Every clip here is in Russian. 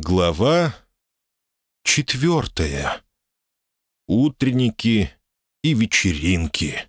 Глава четвертая. Утренники и вечеринки.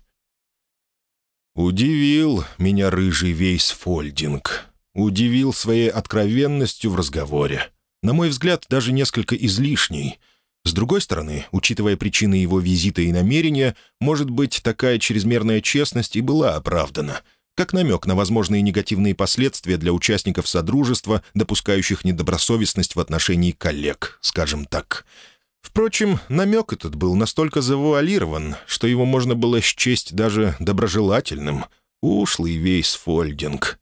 Удивил меня рыжий Вейсфольдинг. Удивил своей откровенностью в разговоре. На мой взгляд, даже несколько излишней. С другой стороны, учитывая причины его визита и намерения, может быть, такая чрезмерная честность и была оправдана — как намек на возможные негативные последствия для участников Содружества, допускающих недобросовестность в отношении коллег, скажем так. Впрочем, намек этот был настолько завуалирован, что его можно было счесть даже доброжелательным. Ушлый весь фольдинг.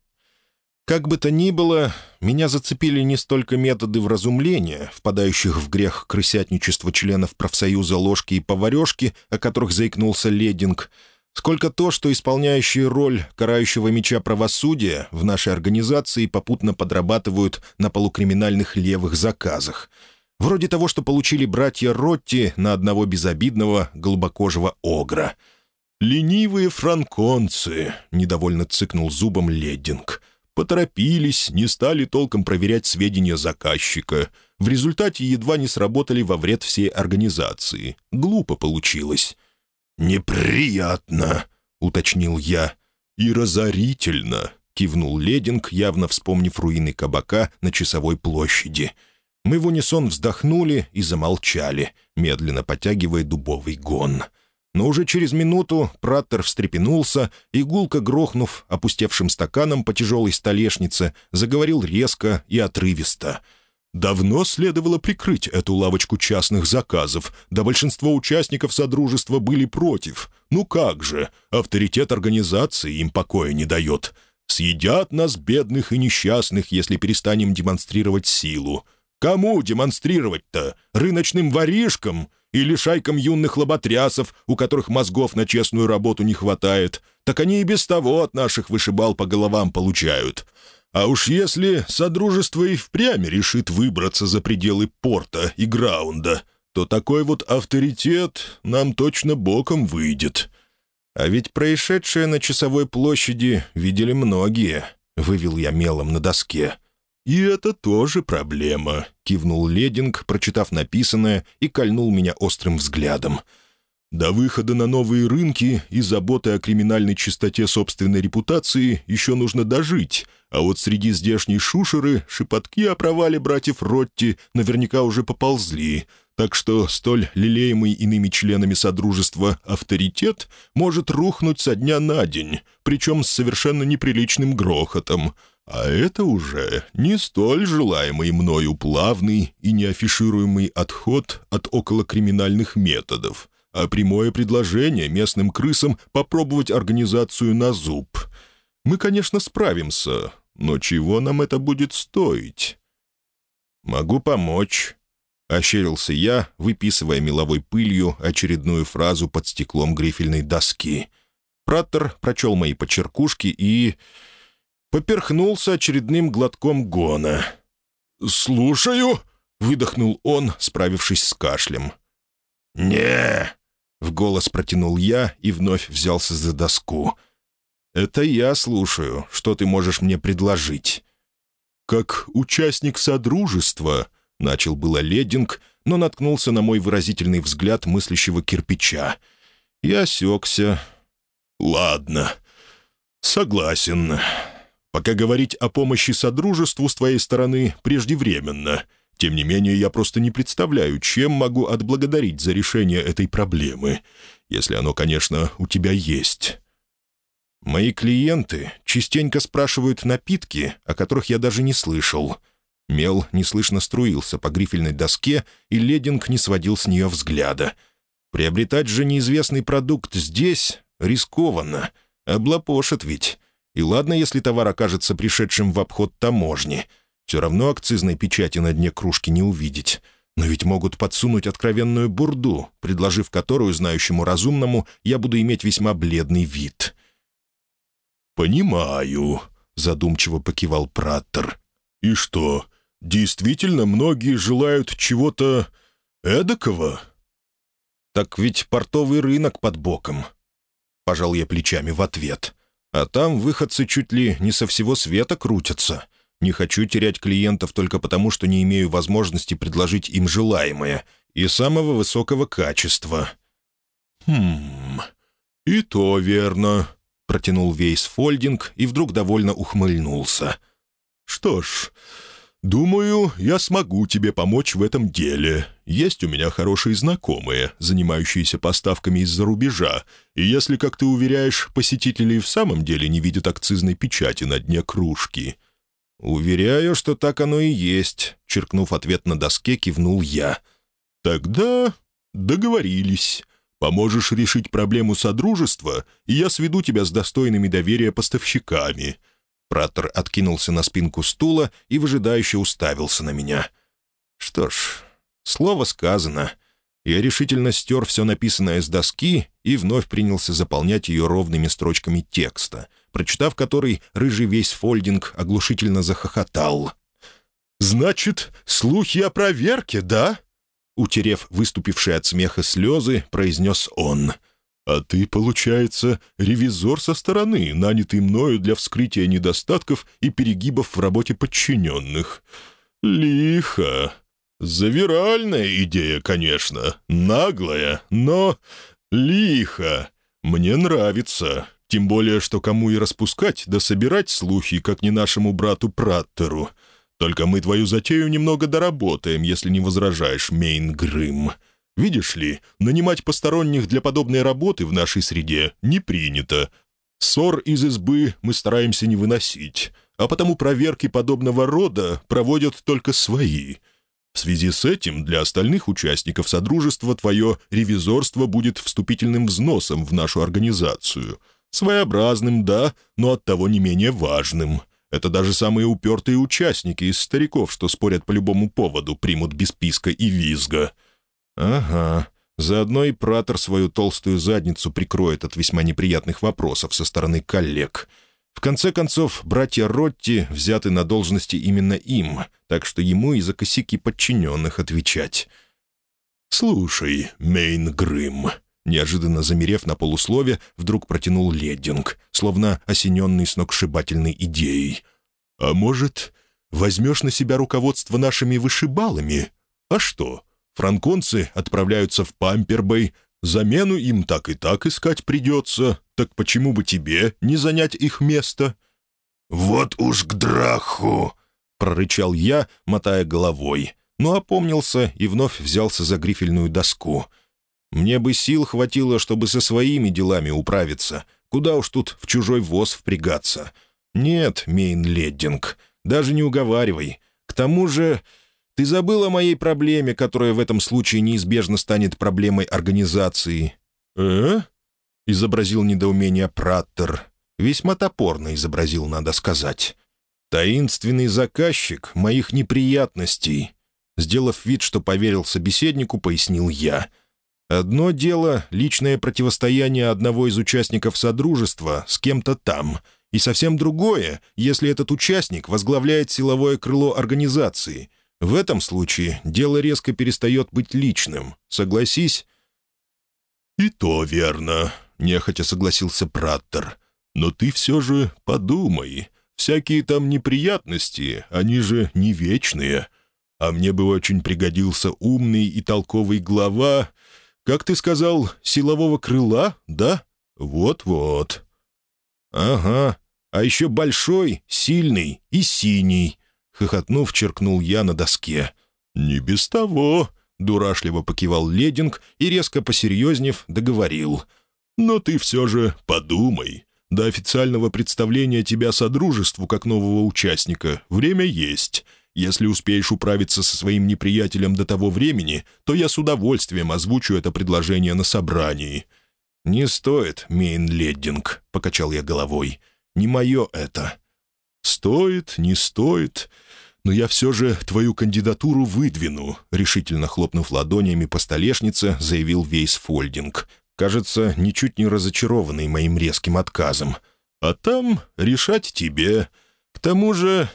Как бы то ни было, меня зацепили не столько методы вразумления, впадающих в грех крысятничества членов профсоюза ложки и поварешки, о которых заикнулся Лединг — сколько то, что исполняющие роль карающего меча правосудия в нашей организации попутно подрабатывают на полукриминальных левых заказах. Вроде того, что получили братья Ротти на одного безобидного голубокожего огра. «Ленивые франконцы», — недовольно цыкнул зубом Леддинг. «Поторопились, не стали толком проверять сведения заказчика. В результате едва не сработали во вред всей организации. Глупо получилось». «Неприятно», — уточнил я. «И разорительно», — кивнул Лединг, явно вспомнив руины кабака на часовой площади. Мы в унисон вздохнули и замолчали, медленно потягивая дубовый гон. Но уже через минуту Праттер встрепенулся и, гулко грохнув опустевшим стаканом по тяжелой столешнице, заговорил резко и отрывисто — Давно следовало прикрыть эту лавочку частных заказов, да большинство участников Содружества были против. Ну как же, авторитет организации им покоя не дает. Съедят нас, бедных и несчастных, если перестанем демонстрировать силу. Кому демонстрировать-то? Рыночным воришкам? Или шайкам юных лоботрясов, у которых мозгов на честную работу не хватает? Так они и без того от наших вышибал по головам получают. А уж если Содружество и впрямь решит выбраться за пределы порта и граунда, то такой вот авторитет нам точно боком выйдет. А ведь происшедшее на часовой площади видели многие, — вывел я мелом на доске. «И это тоже проблема», — кивнул Лединг, прочитав написанное, и кольнул меня острым взглядом — до выхода на новые рынки и заботы о криминальной чистоте собственной репутации еще нужно дожить, а вот среди здешней шушеры шепотки о провале братьев Ротти наверняка уже поползли, так что столь лелеемый иными членами Содружества авторитет может рухнуть со дня на день, причем с совершенно неприличным грохотом. А это уже не столь желаемый мною плавный и неафишируемый отход от околокриминальных методов — а прямое предложение местным крысам попробовать организацию на зуб. Мы, конечно, справимся, но чего нам это будет стоить? «Могу помочь», — ощерился я, выписывая меловой пылью очередную фразу под стеклом грифельной доски. Праттер прочел мои почеркушки и... поперхнулся очередным глотком гона. «Слушаю», — выдохнул он, справившись с кашлем. «Не, голос протянул я и вновь взялся за доску. «Это я слушаю. Что ты можешь мне предложить?» «Как участник Содружества», — начал было Лединг, но наткнулся на мой выразительный взгляд мыслящего кирпича. Я осекся. «Ладно. Согласен. Пока говорить о помощи Содружеству с твоей стороны преждевременно. Тем не менее, я просто не представляю, чем могу отблагодарить за решение этой проблемы, если оно, конечно, у тебя есть. Мои клиенты частенько спрашивают напитки, о которых я даже не слышал. Мел неслышно струился по грифельной доске, и Лединг не сводил с нее взгляда. Приобретать же неизвестный продукт здесь рискованно. Облапошит ведь. И ладно, если товар окажется пришедшим в обход таможни — все равно акцизной печати на дне кружки не увидеть. Но ведь могут подсунуть откровенную бурду, предложив которую знающему разумному я буду иметь весьма бледный вид. «Понимаю», — задумчиво покивал Праттер. «И что, действительно многие желают чего-то эдакого?» «Так ведь портовый рынок под боком», — пожал я плечами в ответ. «А там выходцы чуть ли не со всего света крутятся. Не хочу терять клиентов только потому, что не имею возможности предложить им желаемое и самого высокого качества». «Хм... И то верно», — протянул Вейс Фольдинг и вдруг довольно ухмыльнулся. «Что ж, думаю, я смогу тебе помочь в этом деле. Есть у меня хорошие знакомые, занимающиеся поставками из-за рубежа, и если, как ты уверяешь, посетители в самом деле не видят акцизной печати на дне кружки...» «Уверяю, что так оно и есть», — черкнув ответ на доске, кивнул я. «Тогда договорились. Поможешь решить проблему содружества, и я сведу тебя с достойными доверия поставщиками». Пратор откинулся на спинку стула и выжидающе уставился на меня. «Что ж, слово сказано». Я решительно стер все написанное с доски и вновь принялся заполнять ее ровными строчками текста, прочитав который, рыжий весь фольдинг оглушительно захохотал. «Значит, слухи о проверке, да?» Утерев выступившие от смеха слезы, произнес он. «А ты, получается, ревизор со стороны, нанятый мною для вскрытия недостатков и перегибов в работе подчиненных. Лихо. Завиральная идея, конечно, наглая, но лихо. Мне нравится. Тем более, что кому и распускать да собирать слухи, как не нашему брату Праттеру. Только мы твою затею немного доработаем, если не возражаешь, Мейн Грым. Видишь ли, нанимать посторонних для подобной работы в нашей среде не принято. Ссор из избы мы стараемся не выносить, а потому проверки подобного рода проводят только свои. В связи с этим для остальных участников Содружества твое ревизорство будет вступительным взносом в нашу организацию — Своеобразным, да, но оттого не менее важным. Это даже самые упертые участники из стариков, что спорят по любому поводу, примут без писка и визга. Ага, заодно и Пратор свою толстую задницу прикроет от весьма неприятных вопросов со стороны коллег. В конце концов, братья Ротти взяты на должности именно им, так что ему и за косяки подчиненных отвечать. «Слушай, Мейн Грым», Неожиданно замерев на полуслове, вдруг протянул Леддинг, словно осененный сногсшибательной идеей. «А может, возьмешь на себя руководство нашими вышибалами? А что, франконцы отправляются в Пампербэй, замену им так и так искать придется, так почему бы тебе не занять их место?» «Вот уж к драху!» — прорычал я, мотая головой, но опомнился и вновь взялся за грифельную доску — мне бы сил хватило, чтобы со своими делами управиться. Куда уж тут в чужой воз впрягаться. Нет, Мейн-Леддинг, даже не уговаривай. К тому же ты забыл о моей проблеме, которая в этом случае неизбежно станет проблемой организации». «Э?» — изобразил недоумение Праттер. Весьма топорно изобразил, надо сказать. «Таинственный заказчик моих неприятностей». Сделав вид, что поверил собеседнику, пояснил я — Одно дело — личное противостояние одного из участников Содружества с кем-то там, и совсем другое, если этот участник возглавляет силовое крыло организации. В этом случае дело резко перестает быть личным. Согласись?» «И то верно», — нехотя согласился Праттер. «Но ты все же подумай. Всякие там неприятности, они же не вечные. А мне бы очень пригодился умный и толковый глава, как ты сказал, силового крыла, да? Вот-вот». «Ага, а еще большой, сильный и синий», — хохотнув, черкнул я на доске. «Не без того», — дурашливо покивал Лединг и, резко посерьезнев, договорил. «Но ты все же подумай. До официального представления тебя Содружеству как нового участника время есть. Если успеешь управиться со своим неприятелем до того времени, то я с удовольствием озвучу это предложение на собрании». «Не стоит, Мейн Леддинг», — покачал я головой. «Не мое это». «Стоит, не стоит, но я все же твою кандидатуру выдвину», — решительно хлопнув ладонями по столешнице, заявил Вейс Фольдинг. Кажется, ничуть не разочарованный моим резким отказом. «А там решать тебе. К тому же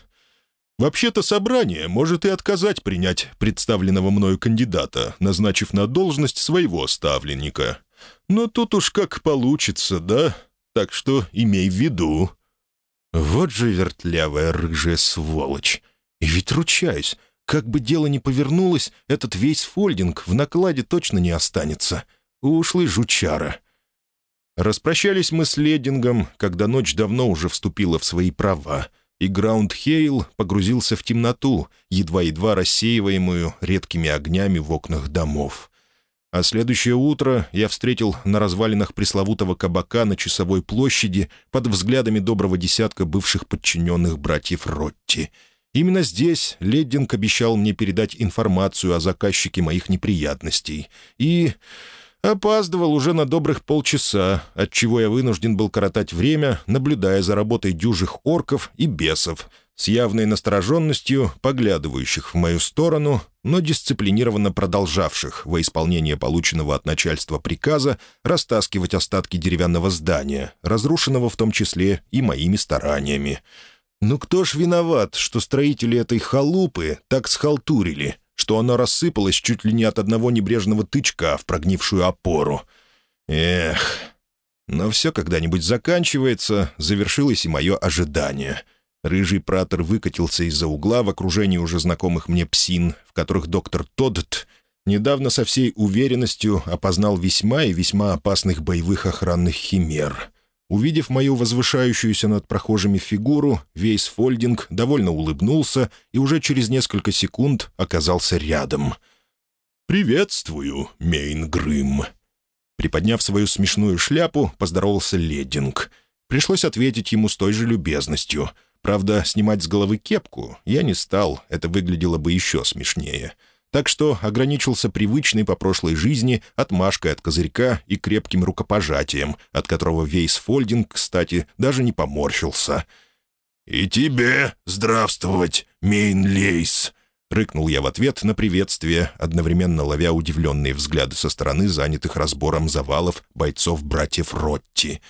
Вообще-то собрание может и отказать принять представленного мною кандидата, назначив на должность своего ставленника. Но тут уж как получится, да? Так что имей в виду». Вот же вертлявая рыжая сволочь. И ведь ручаюсь, как бы дело ни повернулось, этот весь фольдинг в накладе точно не останется. Ушлый жучара. Распрощались мы с Ледингом, когда ночь давно уже вступила в свои права, и Граунд Хейл погрузился в темноту, едва-едва рассеиваемую редкими огнями в окнах домов. А следующее утро я встретил на развалинах пресловутого кабака на Часовой площади под взглядами доброго десятка бывших подчиненных братьев Ротти. Именно здесь Леддинг обещал мне передать информацию о заказчике моих неприятностей. И Опаздывал уже на добрых полчаса, отчего я вынужден был коротать время, наблюдая за работой дюжих орков и бесов, с явной настороженностью поглядывающих в мою сторону, но дисциплинированно продолжавших во исполнение полученного от начальства приказа растаскивать остатки деревянного здания, разрушенного в том числе и моими стараниями. Ну кто ж виноват, что строители этой халупы так схалтурили — что оно рассыпалось чуть ли не от одного небрежного тычка в прогнившую опору. Эх, но все когда-нибудь заканчивается, завершилось и мое ожидание. Рыжий пратор выкатился из-за угла в окружении уже знакомых мне псин, в которых доктор Тодд недавно со всей уверенностью опознал весьма и весьма опасных боевых охранных химер. Увидев мою возвышающуюся над прохожими фигуру, Вейс Фольдинг довольно улыбнулся и уже через несколько секунд оказался рядом. «Приветствую, Мейн Грым!» Приподняв свою смешную шляпу, поздоровался Леддинг. Пришлось ответить ему с той же любезностью. Правда, снимать с головы кепку я не стал, это выглядело бы еще смешнее — так что ограничился привычной по прошлой жизни отмашкой от козырька и крепким рукопожатием, от которого Вейс Фольдинг, кстати, даже не поморщился. «И тебе здравствовать, Мейнлейс!» — рыкнул я в ответ на приветствие, одновременно ловя удивленные взгляды со стороны занятых разбором завалов бойцов братьев Ротти.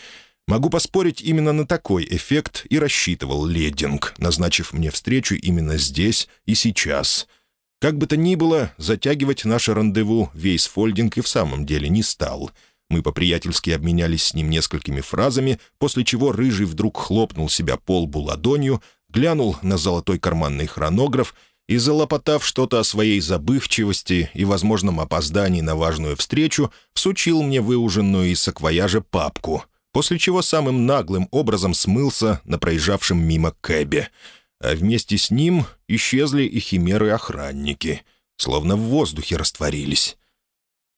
Могу поспорить, именно на такой эффект и рассчитывал Леддинг, назначив мне встречу именно здесь и сейчас — как бы то ни было, затягивать наше рандеву весь Фольдинг и в самом деле не стал. Мы по-приятельски обменялись с ним несколькими фразами, после чего Рыжий вдруг хлопнул себя по лбу ладонью, глянул на золотой карманный хронограф и, залопотав что-то о своей забывчивости и возможном опоздании на важную встречу, всучил мне выуженную из саквояжа папку, после чего самым наглым образом смылся на проезжавшем мимо кэбе — а вместе с ним исчезли и химеры-охранники, словно в воздухе растворились.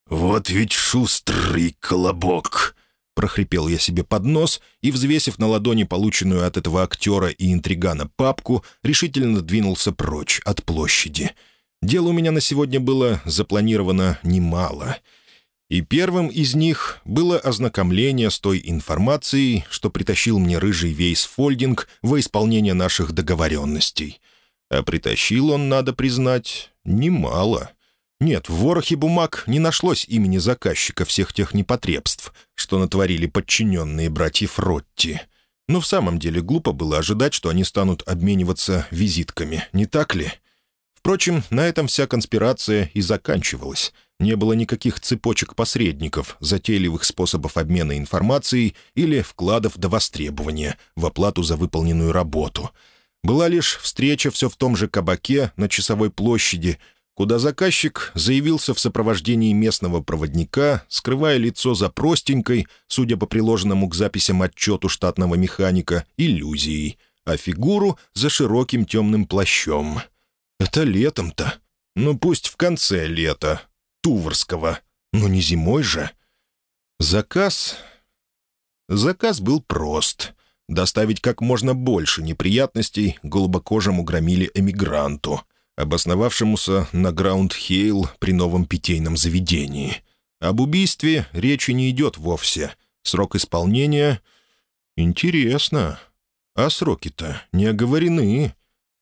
«Вот ведь шустрый колобок!» — прохрипел я себе под нос и, взвесив на ладони полученную от этого актера и интригана папку, решительно двинулся прочь от площади. Дело у меня на сегодня было запланировано немало — и первым из них было ознакомление с той информацией, что притащил мне рыжий Вейс Фольдинг во исполнение наших договоренностей. А притащил он, надо признать, немало. Нет, в ворохе бумаг не нашлось имени заказчика всех тех непотребств, что натворили подчиненные братьев Ротти. Но в самом деле глупо было ожидать, что они станут обмениваться визитками, не так ли? Впрочем, на этом вся конспирация и заканчивалась — не было никаких цепочек посредников, затейливых способов обмена информацией или вкладов до востребования в оплату за выполненную работу. Была лишь встреча все в том же кабаке на Часовой площади, куда заказчик заявился в сопровождении местного проводника, скрывая лицо за простенькой, судя по приложенному к записям отчету штатного механика, иллюзией, а фигуру за широким темным плащом. «Это летом-то. Ну, пусть в конце лета, Туврского. Но не зимой же. Заказ... Заказ был прост. Доставить как можно больше неприятностей голубокожему громиле эмигранту, обосновавшемуся на Граунд-Хейл при новом питейном заведении. Об убийстве речи не идет вовсе. Срок исполнения... Интересно. А сроки-то не оговорены.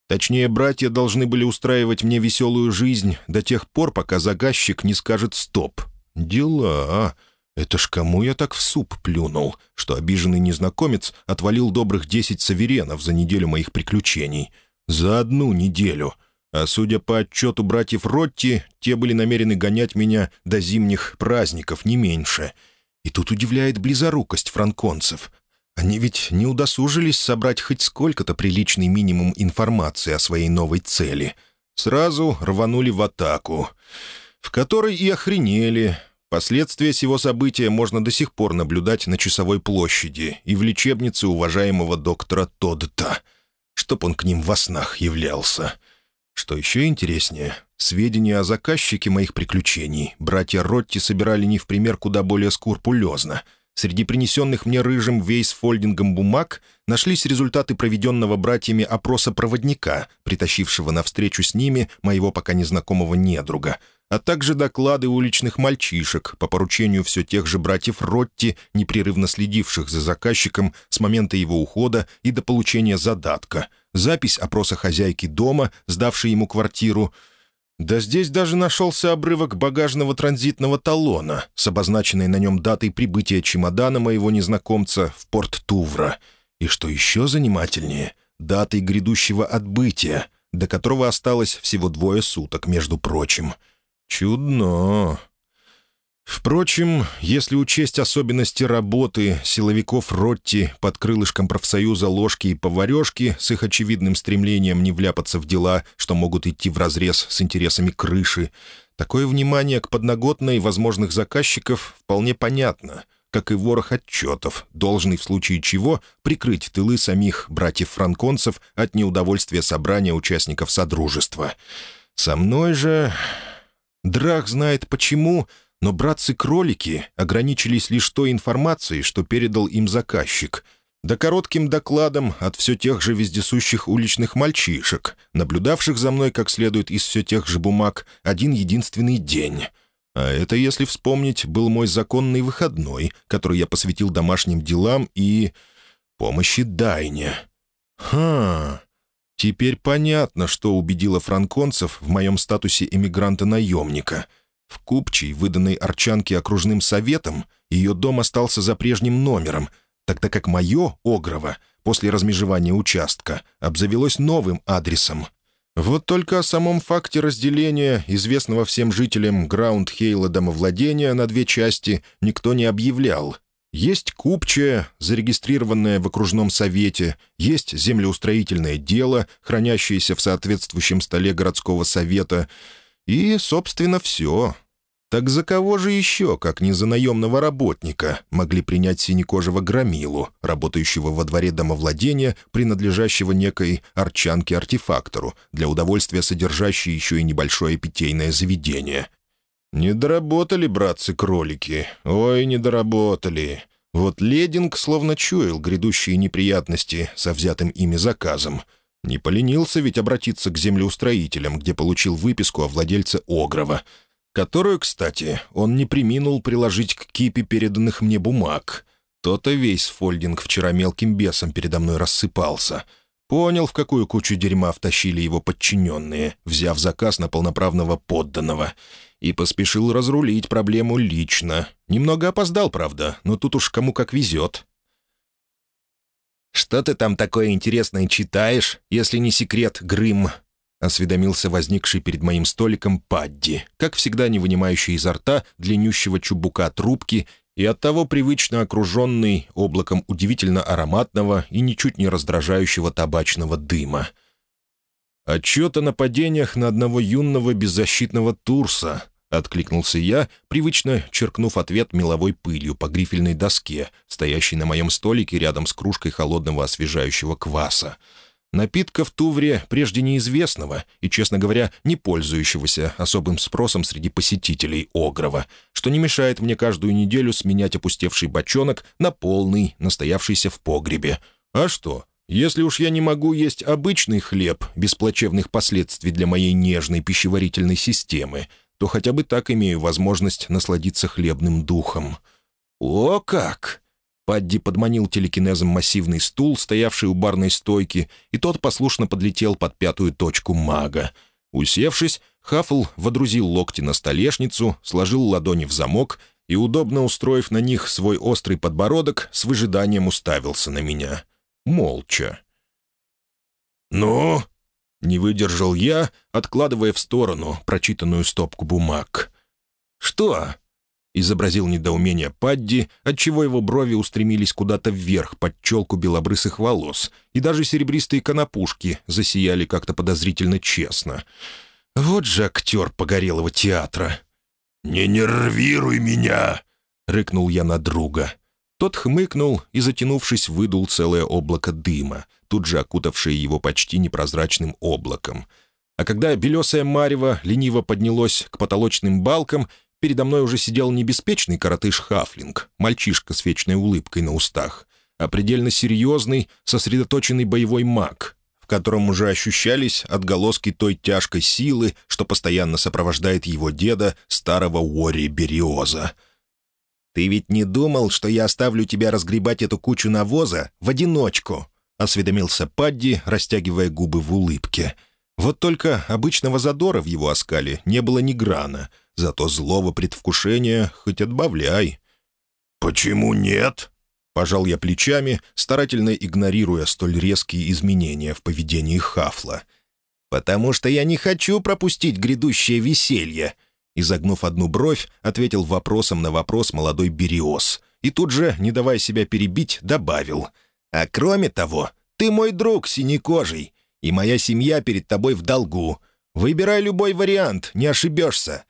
Точнее, братья должны были устраивать мне веселую жизнь до тех пор, пока заказчик не скажет «стоп». Дела. Это ж кому я так в суп плюнул, что обиженный незнакомец отвалил добрых десять саверенов за неделю моих приключений. За одну неделю. А судя по отчету братьев Ротти, те были намерены гонять меня до зимних праздников, не меньше. И тут удивляет близорукость франконцев. Они ведь не удосужились собрать хоть сколько-то приличный минимум информации о своей новой цели. Сразу рванули в атаку, в которой и охренели. Последствия сего события можно до сих пор наблюдать на часовой площади и в лечебнице уважаемого доктора Тодта, чтоб он к ним во снах являлся. Что еще интереснее, сведения о заказчике моих приключений братья Ротти собирали не в пример куда более скрупулезно. Среди принесенных мне рыжим вейсфольдингом бумаг нашлись результаты проведенного братьями опроса проводника, притащившего навстречу с ними моего пока незнакомого недруга — а также доклады уличных мальчишек по поручению все тех же братьев Ротти, непрерывно следивших за заказчиком с момента его ухода и до получения задатка, запись опроса хозяйки дома, сдавшей ему квартиру. Да здесь даже нашелся обрывок багажного транзитного талона с обозначенной на нем датой прибытия чемодана моего незнакомца в порт Тувра. И что еще занимательнее, датой грядущего отбытия, до которого осталось всего двое суток, между прочим — Чудно. Впрочем, если учесть особенности работы силовиков Ротти под крылышком профсоюза ложки и поварешки с их очевидным стремлением не вляпаться в дела, что могут идти вразрез с интересами крыши, такое внимание к подноготной возможных заказчиков вполне понятно, как и ворох отчетов, должный в случае чего прикрыть тылы самих братьев-франконцев от неудовольствия собрания участников Содружества. Со мной же Драх знает почему, но братцы-кролики ограничились лишь той информацией, что передал им заказчик, да коротким докладом от все тех же вездесущих уличных мальчишек, наблюдавших за мной как следует из все тех же бумаг один единственный день. А это, если вспомнить, был мой законный выходной, который я посвятил домашним делам и... помощи Дайне. Ха, Теперь понятно, что убедило франконцев в моем статусе эмигранта-наемника. В Купчей, выданной Арчанке окружным советом, ее дом остался за прежним номером, тогда как мое, Огрово, после размежевания участка, обзавелось новым адресом. Вот только о самом факте разделения известного всем жителям Граунд-Хейла домовладения на две части никто не объявлял, есть купчая, зарегистрированная в окружном совете, есть землеустроительное дело, хранящееся в соответствующем столе городского совета, и, собственно, все. Так за кого же еще, как не за наемного работника, могли принять синекожего громилу, работающего во дворе домовладения, принадлежащего некой арчанке-артефактору, для удовольствия содержащей еще и небольшое питейное заведение — «Не доработали, братцы-кролики. Ой, не доработали. Вот Лединг словно чуял грядущие неприятности со взятым ими заказом. Не поленился ведь обратиться к землеустроителям, где получил выписку о владельце Огрова, которую, кстати, он не приминул приложить к кипе переданных мне бумаг. То-то весь фольдинг вчера мелким бесом передо мной рассыпался». Понял, в какую кучу дерьма втащили его подчиненные, взяв заказ на полноправного подданного и поспешил разрулить проблему лично. Немного опоздал, правда, но тут уж кому как везет. «Что ты там такое интересное читаешь, если не секрет, Грым?» — осведомился возникший перед моим столиком Падди, как всегда не вынимающий изо рта длиннющего чубука трубки и оттого привычно окруженный облаком удивительно ароматного и ничуть не раздражающего табачного дыма. Отчет о нападениях на одного юного беззащитного Турса, Откликнулся я, привычно черкнув ответ меловой пылью по грифельной доске, стоящей на моем столике рядом с кружкой холодного освежающего кваса. Напитка в Тувре прежде неизвестного и, честно говоря, не пользующегося особым спросом среди посетителей Огрова, что не мешает мне каждую неделю сменять опустевший бочонок на полный, настоявшийся в погребе. А что, если уж я не могу есть обычный хлеб без плачевных последствий для моей нежной пищеварительной системы — то хотя бы так имею возможность насладиться хлебным духом. «О как!» Падди подманил телекинезом массивный стул, стоявший у барной стойки, и тот послушно подлетел под пятую точку мага. Усевшись, Хаффл водрузил локти на столешницу, сложил ладони в замок и, удобно устроив на них свой острый подбородок, с выжиданием уставился на меня. Молча. «Ну?» Не выдержал я, откладывая в сторону прочитанную стопку бумаг. «Что?» — изобразил недоумение Падди, отчего его брови устремились куда-то вверх под челку белобрысых волос, и даже серебристые конопушки засияли как-то подозрительно честно. «Вот же актер погорелого театра!» «Не нервируй меня!» — рыкнул я на друга. Тот хмыкнул и, затянувшись, выдул целое облако дыма, тут же окутавшее его почти непрозрачным облаком. А когда белесое марево лениво поднялось к потолочным балкам, передо мной уже сидел не беспечный коротыш Хафлинг, мальчишка с вечной улыбкой на устах, а предельно серьезный, сосредоточенный боевой маг, в котором уже ощущались отголоски той тяжкой силы, что постоянно сопровождает его деда, старого Уори Бериоза — «Ты ведь не думал, что я оставлю тебя разгребать эту кучу навоза в одиночку?» — осведомился Падди, растягивая губы в улыбке. Вот только обычного задора в его оскале не было ни грана, зато злого предвкушения хоть отбавляй. «Почему нет?» — пожал я плечами, старательно игнорируя столь резкие изменения в поведении Хафла. «Потому что я не хочу пропустить грядущее веселье», Изогнув одну бровь, ответил вопросом на вопрос молодой Бериос. И тут же, не давая себя перебить, добавил. «А кроме того, ты мой друг синекожий, и моя семья перед тобой в долгу. Выбирай любой вариант, не ошибешься.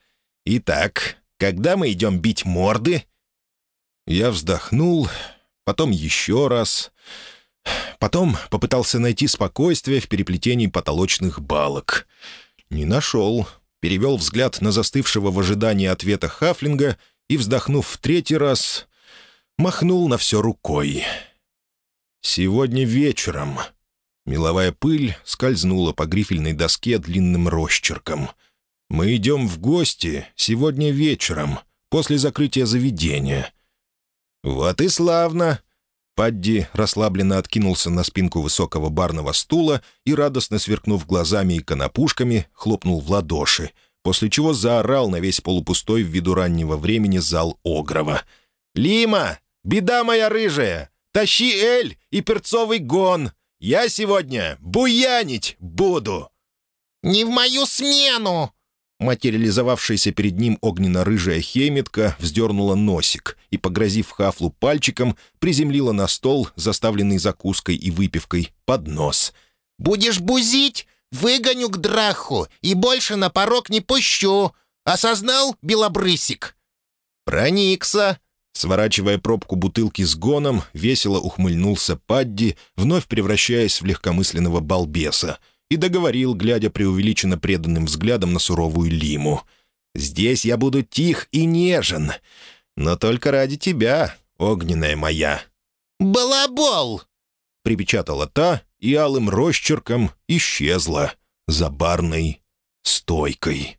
Итак, когда мы идем бить морды?» Я вздохнул, потом еще раз. Потом попытался найти спокойствие в переплетении потолочных балок. Не нашел перевел взгляд на застывшего в ожидании ответа Хафлинга и, вздохнув в третий раз, махнул на все рукой. «Сегодня вечером». Меловая пыль скользнула по грифельной доске длинным росчерком. «Мы идем в гости сегодня вечером, после закрытия заведения». «Вот и славно!» Падди расслабленно откинулся на спинку высокого барного стула и, радостно сверкнув глазами и конопушками, хлопнул в ладоши, после чего заорал на весь полупустой ввиду раннего времени зал Огрова. «Лима! Беда моя рыжая! Тащи эль и перцовый гон! Я сегодня буянить буду!» «Не в мою смену!» Материализовавшаяся перед ним огненно-рыжая хейметка вздернула носик и, погрозив хафлу пальчиком, приземлила на стол, заставленный закуской и выпивкой, поднос. «Будешь бузить? Выгоню к драху и больше на порог не пущу. Осознал, белобрысик?» «Проникся!» Сворачивая пробку бутылки с гоном, весело ухмыльнулся Падди, вновь превращаясь в легкомысленного балбеса — и договорил, глядя преувеличенно преданным взглядом на суровую Лиму. «Здесь я буду тих и нежен, но только ради тебя, огненная моя». «Балабол!» — припечатала та и алым росчерком исчезла за барной стойкой.